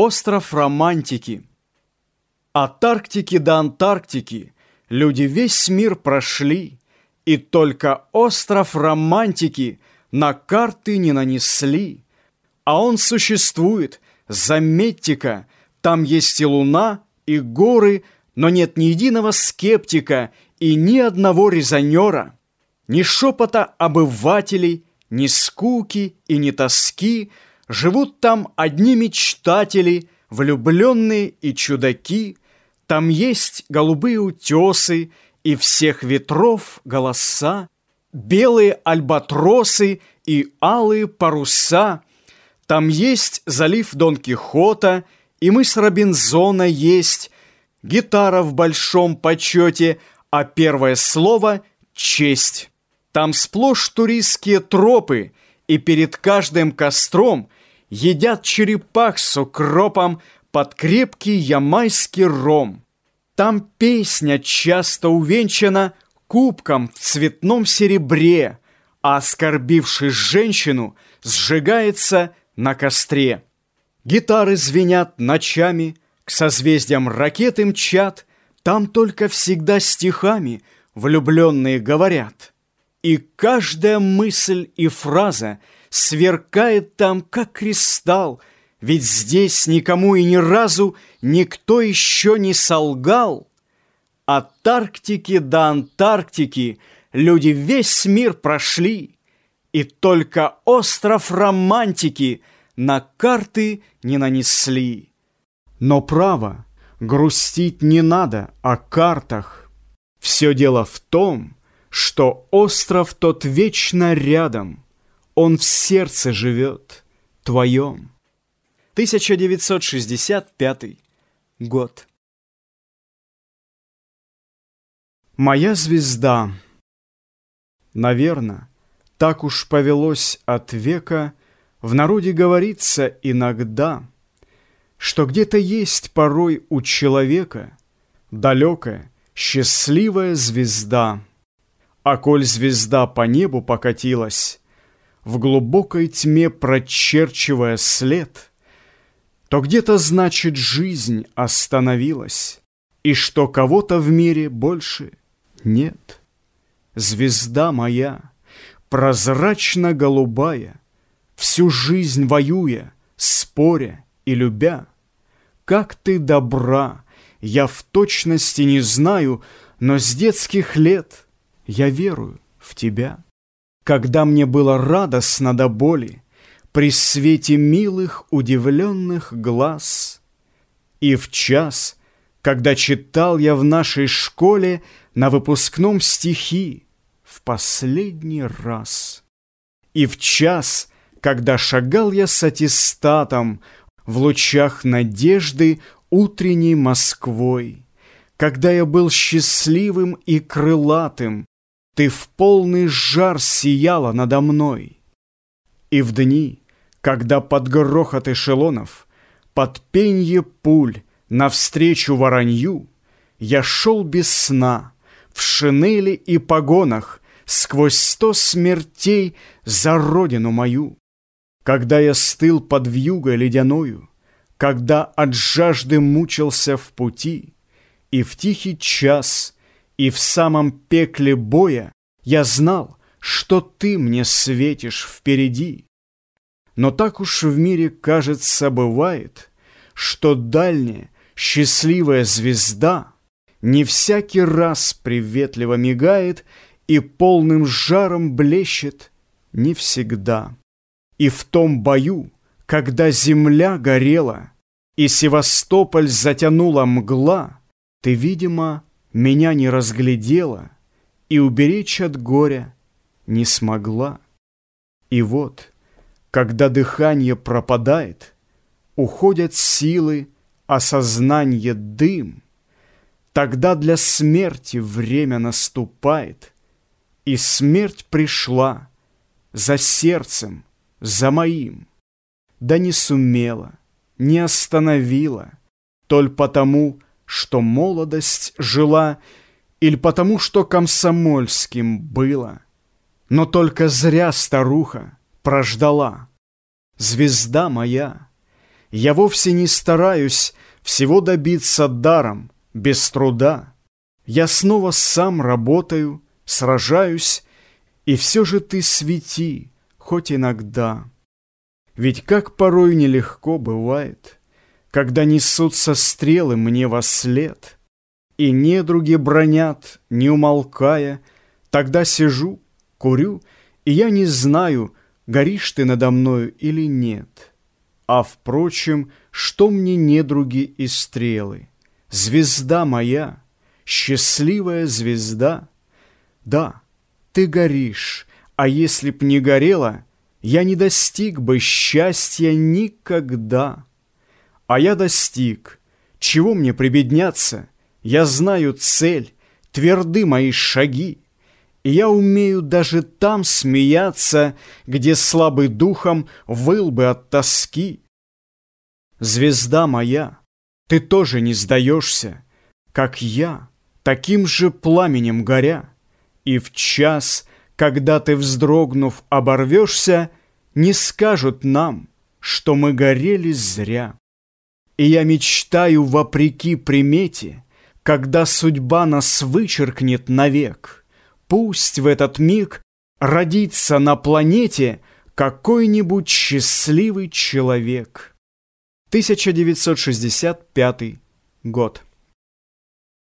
Остров романтики. От Арктики до Антарктики люди весь мир прошли, и только остров романтики на карты не нанесли. А он существует, заметьте-ка, там есть и луна, и горы, но нет ни единого скептика и ни одного резонера, ни шепота обывателей, ни скуки и ни тоски, живут там одни мечтатели, влюбленные и чудаки, там есть голубые утесы и всех ветров голоса, белые альбатросы и алые паруса, там есть залив Дон Кихота, и мы с Робинзона есть, гитара в большом почете, а первое слово — честь. Там сплошь туристские тропы, и перед каждым костром едят черепах с укропом под крепкий ямайский ром. Там песня часто увенчана кубком в цветном серебре, а оскорбивший женщину сжигается на костре. Гитары звенят ночами, к созвездиям ракеты мчат, там только всегда стихами влюбленные говорят. И каждая мысль и фраза сверкает там, как кристалл, ведь здесь никому и ни разу никто еще не солгал. От Арктики до Антарктики люди весь мир прошли, и только остров романтики на карты не нанесли. Но право, грустить не надо о картах. Все дело в том, что остров тот вечно рядом, он в сердце живет, твоем. 1965 год. Моя звезда. Наверно, так уж повелось от века, В народе говорится иногда, Что где-то есть порой у человека Далекая, счастливая звезда. А коль звезда по небу покатилась, В глубокой тьме прочерчивая след, То где-то, значит, жизнь остановилась, И что кого-то в мире больше нет. Звезда моя, прозрачно-голубая, Всю жизнь воюя, споря и любя, Как ты добра, я в точности не знаю, Но с детских лет — я верую в тебя. Когда мне было радостно до боли, При свете милых удивленных глаз, И в час, когда читал я в нашей школе На выпускном стихи в последний раз, И в час, когда шагал я с аттестатом В лучах надежды утренней Москвой, Когда я был счастливым и крылатым, ты в полный жар сияла надо мной. И в дни, когда под грохот эшелонов, Под пенье пуль, навстречу воронью, Я шел без сна, в шинели и погонах, Сквозь сто смертей за родину мою. Когда я стыл под вьюгой ледяною, Когда от жажды мучился в пути, И в тихий час — и в самом пекле боя я знал, что ты мне светишь впереди. Но так уж в мире, кажется, бывает, что дальняя, счастливая звезда не всякий раз приветливо мигает и полным жаром блещет не всегда. И в том бою, когда земля горела и Севастополь затянула мгла, ты, видимо, меня не разглядела и уберечь от горя не смогла. И вот, когда дыхание пропадает, уходят силы, осознание дым, тогда для смерти время наступает, и смерть пришла за сердцем, за моим, да не сумела, не остановила, толь потому, что молодость жила, Или потому, что комсомольским было. Но только зря старуха прождала. Звезда моя, Я вовсе не стараюсь всего добиться даром, без труда. Я снова сам работаю, сражаюсь, и все же ты свети, хоть иногда. Ведь как порой нелегко бывает, Когда несутся стрелы мне во след, И недруги бронят, не умолкая, Тогда сижу, курю, и я не знаю, Горишь ты надо мною или нет. А, впрочем, что мне недруги и стрелы? Звезда моя, счастливая звезда. Да, ты горишь, а если б не горела — я не достиг бы счастья никогда. А я достиг. Чего мне прибедняться? Я знаю цель, тверды мои шаги. И я умею даже там смеяться, Где слабый духом выл бы от тоски. Звезда моя, ты тоже не сдаешься, Как я, таким же пламенем горя, И в час — когда ты, вздрогнув, оборвешься, Не скажут нам, что мы горели зря. И я мечтаю вопреки примете, Когда судьба нас вычеркнет навек, Пусть в этот миг родится на планете Какой-нибудь счастливый человек. 1965 год.